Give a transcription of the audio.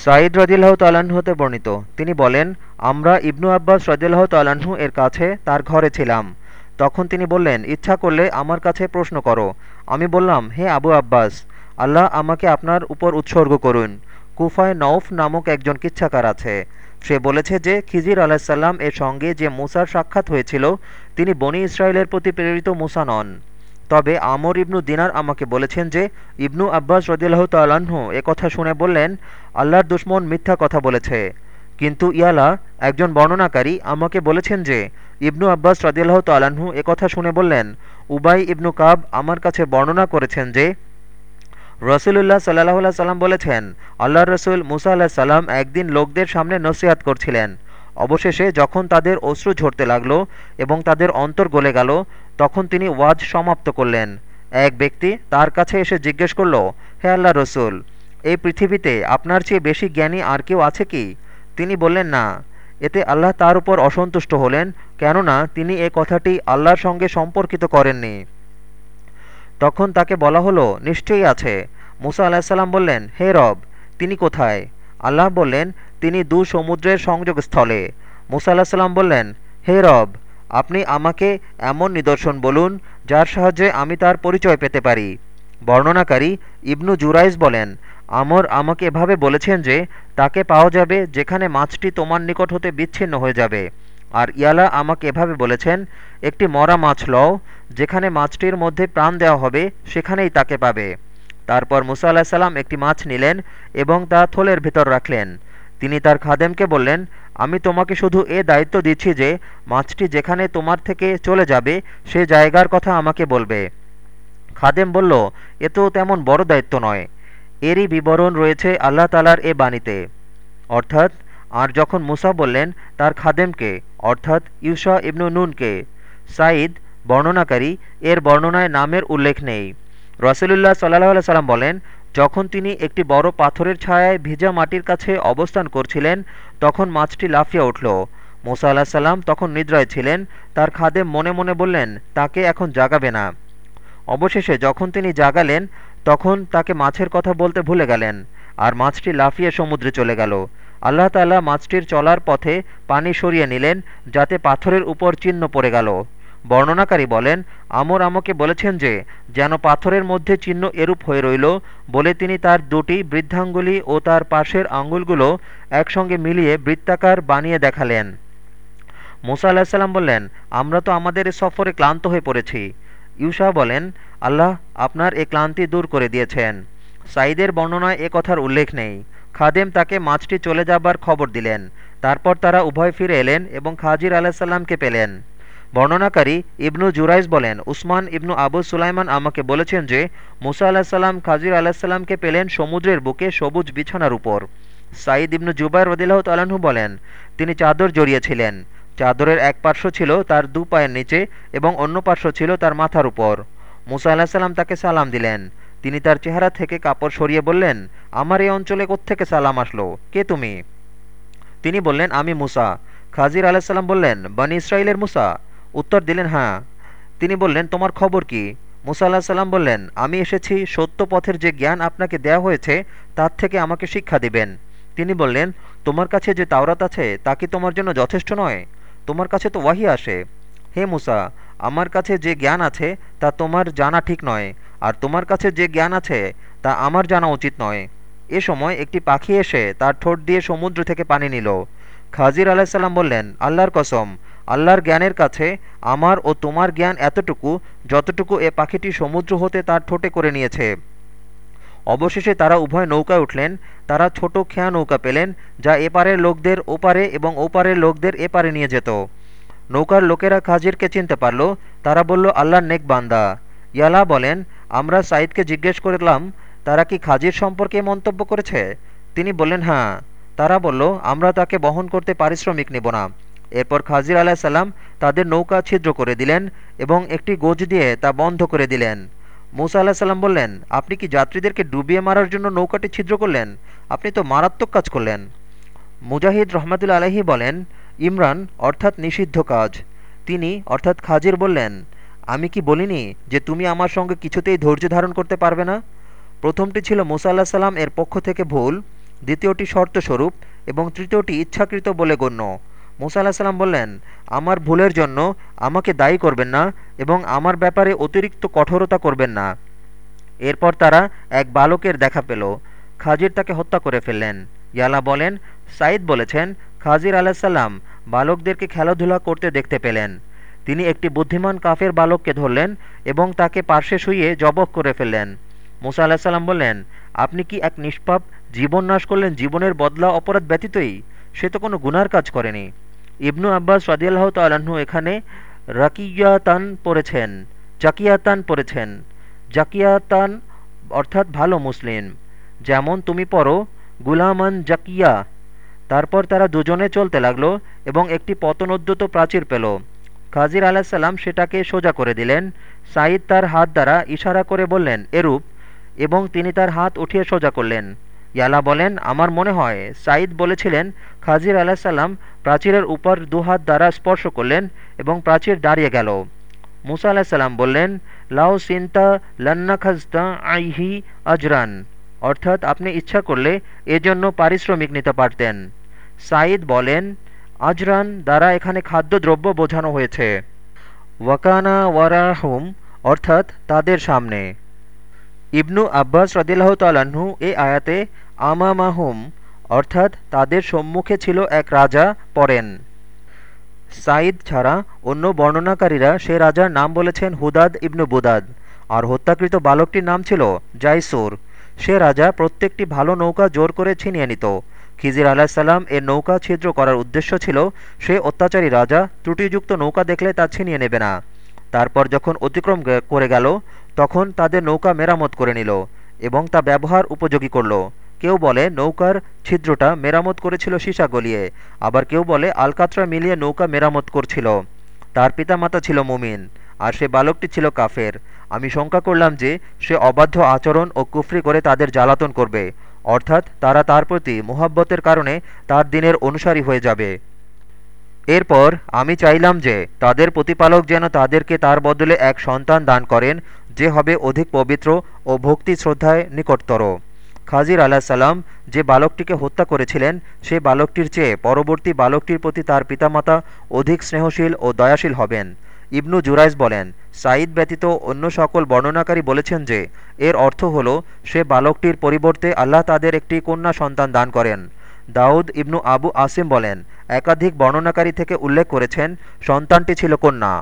সাঈদ রদিল্লাহ তাল্লাহ্ন হতে বর্ণিত। তিনি বলেন, আমরা ইবনু আব্বাস রদিল্লাহ তাল্লাহ্ন এর কাছে তার ঘরে ছিলাম। তখন তিনি বললেন, ইচ্ছা করলে আমার কাছে প্রশ্ন করো। আমি বললাম, হে আবু আব্বাস, আল্লাহ আমাকে আপনার উপর উৎসর্গ করুন। কুফায় নৌফ নামক একজন কিচ্ছাকার আছে। সে বলেছে যে, খিজির আলাহিসাল্লাম এর সঙ্গে যে মুসার সাক্ষাৎ হয়েছিল, তিনি বনি ইসরায়েলের প্রতি প্রেরিত মুসা নন। তবে আমর ইবনু দিনার আমাকে বলেছেন যে, ইবনু আব্বাস রদিল্লাহ তাল্লাহ্ন কথা শুনে বললেন, আল্লাহর দুশ্মন মিথ্যা কথা বলেছে। কিন্তু ইয়ালা, একজন বর্ণনাকারী আমাকে বলেছেন যে, ইবনু আব্বাস রদিল্লাহ তাল্লাহ্ন কথা শুনে বললেন, উবাই ইবনু কাব আমার কাছে বর্ণনা করেছেন যে, রসুলুল্লাহ সাল্লাহ সাল্লাম বলেছেন আল্লাহ রসুল মুসা আল্লাহ সাল্লাম একদিন লোকদের সামনে নসিহাত করছিলেন। অবশেষে যখন তাদের অশ্রু ঝরতে লাগল এবং তাদের অন্তর গলে গেল, তখন তিনি ওয়াজ সমাপ্ত করলেন। এক ব্যক্তি তার কাছে এসে জিজ্ঞেস করল, হে আল্লাহ রসুল, এই পৃথিবীতে আপনার চেয়ে বেশি জ্ঞানী আর কেউ আছে কি? তিনি বললেন, না। এতে আল্লাহ তার উপর অসন্তুষ্ট হলেন, কেননা তিনি এ কথাটি আল্লাহর সঙ্গে সম্পর্কিত করেননি। তখন তাকে বলা হলো, নিশ্চয়ই আছে। মুসা আলাহিসাল্লাম বললেন, হে রব, তিনি কোথায়? আল্লাহ বললেন, তিনি দু সমুদ্রের সংযোগস্থলে। মুসা আলাহিসাল্লাম বললেন, হে রব, আপনি আমাকে এমন নিদর্শন বলুন, যার সাহায্যে আমি তার পরিচয় পেতে পারি। বর্ণনাকারী ইবনু জুরাইজ বলেন, আমর আমাকে এভাবে বলেছেন যে, তাকে পাওয়া যাবে যেখানে মাছটি তোমার নিকট হতে বিচ্ছিন্ন হয়ে যাবে। আর ইয়ালা আমাকে এভাবে বলেছেন, একটি মরা মাছ লও, যেখানে মাছটির মধ্যে প্রাণ দেওয়া হবে, সেখানেই তাকে পাবে। তারপর মুসা আল্লাহ সাল্লাম একটি মাছ নিলেন এবং তা থলের ভেতর রাখলেন। তিনি তার খাদেমকে বললেন, আমি তোমাকে শুধু এ দায়িত্ব দিচ্ছি যে মাছটি যেখানে তোমার থেকে চলে যাবে, সে জায়গার কথা আমাকে বলবে। খাদেম বলল, এ তো তেমন বড় দায়িত্ব নয়। এরই বিবরণ রয়েছে আল্লাহ তালার এ বাণীতে। অর্থাৎ, আর যখন মুসা বললেন তার খাদেমকে, অর্থাৎ ইউসা ইবনু নুনকে, সাঈদ বর্ণনাকারী, এর বর্ণনায় নামের উল্লেখ নেই। রসুলুল্লাহ সাল্লাহ সাল্লাম বলেন, যখন তিনি একটি বড় পাথরের ছায়ায় ভিজা মাটির কাছে অবস্থান করছিলেন, তখন মাছটি লাফিয়ে উঠল। মোসা আল্লাহ সাল্লাম তখন নিদ্রায় ছিলেন, তার খাদে মনে মনে বললেন, তাকে এখন জাগাবে না। অবশেষে যখন তিনি জাগালেন, তখন তাকে মাছের কথা বলতে ভুলে গেলেন, আর মাছটি লাফিয়ে সমুদ্রে চলে গেল। আল্লাহ তাল্লাহ মাছটির চলার পথে পানি সরিয়ে নিলেন, যাতে পাথরের উপর চিহ্ন পড়ে গেল। বর্ণনাকারী বলেন, আমর আমাকে বলেছেন যে, যেন পাথরের মধ্যে চিহ্ন এরূপ হয়ে রইল, বলে তিনি তার দুটি বৃদ্ধাঙ্গুলি ও তার পাশের আঙ্গুলগুলো একসঙ্গে মিলিয়ে বৃত্তাকার বানিয়ে দেখালেন। মুসা আল্লাহিসাল্লাম বললেন, আমরা তো আমাদের এ সফরে ক্লান্ত হয়ে পড়েছি। ইউসা বলেন, আল্লাহ আপনার এ ক্লান্তি দূর করে দিয়েছেন। সাইদের বর্ণনায় এ কথার উল্লেখ নেই। খাদেম তাকে মাছটি চলে যাবার খবর দিলেন। তারপর তারা উভয় ফিরে এলেন এবং খাজির আলাহিসাল্লামকে পেলেন। বর্ণনাকারী ইবনু জুরাইজ বলেন, উসমান ইবনু আবু সুলাইমান আমাকে বলেছেন যে, মুসা আলাহিসাল্লাম খাজির আলাহিসাল্লামকে পেলেন সমুদ্রের বুকে সবুজ বিছানার উপর। সাঈদ ইবনু জুবাইর রদিল্লাহ তালাহু বলেন, তিনি চাদর জড়িয়েছিলেন। চাদরের এক পার্শ্ব ছিল তার দু পায়ের নিচে এবং অন্য পার্শ্ব ছিল তার মাথার উপর। মুসা আলাহিসাল্লাম তাকে সালাম দিলেন। তিনি তার চেহারা থেকে কাপড় সরিয়ে বললেন, আমার এই অঞ্চলে কোত্থেকে সালাম আসলো? কে তুমি? তিনি বললেন, আমি মুসা। খাজির আলাহিসাল্লাম বললেন, বানি ইসরায়েলের মুসা? উত্তর দিলেন হ্যাঁ। তিনি বললেন, তোমার খবর কি? মুসা আল্লাহ সাল্লাম বললেন, আমি এসেছি, সত্য পথের যে জ্ঞান আপনাকে দেয়া হয়েছে, তার থেকে আমাকে শিক্ষা দিবেন। তিনি বললেন, তোমার কাছে যে তাওরাত আছে, তা কি তোমার জন্য যথেষ্ট নয়? তোমার কাছে তো ওয়াহি আসে। হে মুসা, আমার কাছে যে জ্ঞান আছে, তা তোমার জানা ঠিক নয়। আর তোমার কাছে যে জ্ঞান আছে, তা আমার জানা উচিত নয়। এ সময় একটি পাখি এসে তার ঠোঁট দিয়ে সমুদ্র থেকে পানি নিল। খাজির আলাহিসাল্লাম বললেন, আল্লাহর কসম আল্লাহর জ্ঞানের কাছে আমার ও তোমার জ্ঞান এতটুকু যতটুকু এ পাখিটি সমুদ্র হতে তার ঠোঁটে করে নিয়েছে। অবশেষে তারা উভয় নৌকায় উঠলেন, তারা ছোট খেয়া নৌকা পেলেন, যা এপারের লোকদের ওপারে এবং ওপারের লোকদের এপারে নিয়ে যেত। নৌকার লোকেরা খাজিরকে চিনতে পারল, তারা বলল, আল্লাহর নেক বান্দা। ইয়ালা বলেন, আমরা সাইদকে জিজ্ঞেস করলাম, তারা কি খাজির সম্পর্কে মন্তব্য করেছে? তিনি বললেন হ্যাঁ। তারা বলল, আমরা তাকে বহন করতে পারিশ্রমিক নেব না। এরপর খাজির আলাহ সাল্লাম তাদের নৌকা ছিদ্র করে দিলেন এবং একটি গোজ দিয়ে তা বন্ধ করে দিলেন। মুসা আল্লাহ সাল্লাম বললেন, আপনি কি যাত্রীদেরকে ডুবিয়ে মারার জন্য নৌকাটি ছিদ্র করলেন? আপনি তো মারাত্মক কাজ করলেন। মুজাহিদ রহমাতুল্লা আলহি বলেন, ইমরান অর্থাৎ নিষিদ্ধ কাজ। তিনি অর্থাৎ খাজির বললেন, আমি কি বলিনি যে তুমি আমার সঙ্গে কিছুতেই ধৈর্য ধারণ করতে পারবে না? প্রথমটি ছিল মুসা আল্লাহ সাল্লাম এর পক্ষ থেকে ভুল, দ্বিতীয়টি শর্তস্বরূপ এবং তৃতীয়টি ইচ্ছাকৃত বলে গণ্য। মুসা আল্লাহ সাল্লাম বললেন, আমার ভুলের জন্য আমাকে দায়ী করবেন না এবং আমার ব্যাপারে অতিরিক্ত কঠোরতা করবেন না। এরপর তারা এক বালকের দেখা পেল। খাজির তাকে হত্যা করে ফেললেন। ইয়ালা বলেন সাইদ বলেছেন, খাজির আলাহিসাল্লাম বালকদেরকে খেলাধুলা করতে দেখতে পেলেন। তিনি একটি বুদ্ধিমান কাফের বালককে ধরলেন এবং তাকে পার্শ্বে শুইয়ে জবক করে ফেললেন। মুসা আলাহিসাল্লাম বললেন, আপনি কি এক নিষ্পাপ জীবন নাশ করলেন জীবনের বদলা অপরাধ ব্যতীতই? সে তো কোনো গুনার কাজ করেনি। ইবনু আব্বাস সদিয়াল্লাহ তাল্লাহ্ন এখানে রাকিয়াতান পড়েছেন, জাকিয়াতান পড়েছেন। জাকিয়াতান অর্থাৎ ভালো মুসলিম। যেমন তুমি পড়ো, গুলামান জাকিয়া। তারপর তারা দুজনে চলতে লাগল এবং একটি পতনোদ্যত প্রাচীর পেল। খাজির আলাহিসাল্লাম সেটাকে সোজা করে দিলেন। সাঈদ তার হাত দ্বারা ইশারা করে বললেন, এরূপ। এবং তিনি তার হাত উঠিয়ে সোজা করলেন। ইয়ালা বলেন, আমার মনে হয় সাঈদ বলেছিলেন, খাজির আলাহিসাল্লাম প্রাচীরের উপর দুহাত দ্বারা স্পর্শ করলেন এবং প্রাচীর দাঁড়িয়ে গেল। মুসা আলাহিসাল্লাম বললেন লাও সিন্তা লান্না খাজতা আইহি আজরান। অর্থাৎ আপনি ইচ্ছা করলে এজন্য পারিশ্রমিক নিতে পারতেন। সাঈদ বলেন, আজরান দ্বারা এখানে খাদ্যদ্রব্য বোঝানো হয়েছে। ওয়াকানা ওয়ারাহুম, অর্থাৎ তাদের সামনে। ইবনু আব্বাস রদিল্লাহ তাল্লাহ্ন এ আয়াতে আমামাহুম, অর্থাৎ তাদের সম্মুখে ছিল এক রাজা পড়েন সাঈদ ছাড়া অন্য বর্ণনাকারীরা সে রাজার নাম বলেছেন হুদাদ ইবনু বুদাদ, আর হত্যাকৃত বালকটির নাম ছিল জাইসুর। সে রাজা প্রত্যেকটি ভালো নৌকা জোর করে ছিনিয়ে নিত। খিজির আলাহিসাল্লাম এর নৌকা ছিদ্র করার উদ্দেশ্য ছিল, সে অত্যাচারী রাজা ত্রুটিযুক্ত নৌকা দেখলে তা ছিনিয়ে নেবে না। তারপর যখন অতিক্রম করে গেল, তখন তাদের নৌকা মেরামত করে নিল এবং তা ব্যবহার উপযোগী করল। কেউ বলে নৌকার ছিদ্রটা মেরামত করেছিল সীসা গলিয়ে, আবার কেউ বলে আলকাতরা মিলিয়ে নৌকা মেরামত করছিল। তার পিতামাতা ছিল মুমিন, আর সে বালকটি ছিল কাফের। আমি শঙ্কা করলাম যে সে অবাধ্য আচরণ ও কুফরি করে তাদের জ্বালাতন করবে, অর্থাৎ তারা তার প্রতি মোহাব্বতের কারণে তার দিনের অনুসারী হয়ে যাবে। এরপর আমি চাইলাম যে তাদের প্রতিপালক যেন তাদেরকে তার বদলে এক সন্তান দান করেন, যে হবে অধিক পবিত্র ও ভক্তি শ্রদ্ধায় নিকটতর। খাজির আলাহ সাল্লাম যে বালকটিকে হত্যা করেছিলেন, সে বালকটির চেয়ে পরবর্তী বালকটির প্রতি তার পিতামাতা অধিক স্নেহশীল ও দয়াশীল হবেন। ইবনু জুরাইজ বলেন, সাঈদ ব্যতীত অন্য সকল বর্ণনাকারী বলেছেন যে, এর অর্থ হল, সে বালকটির পরিবর্তে আল্লাহ তাদের একটি কন্যা সন্তান দান করেন। দাউদ ইবনু আবু আসিম বলেন, একাধিক বর্ণনাকারী থেকে উল্লেখ করেছেন, সন্তানটি ছিল কন্যা।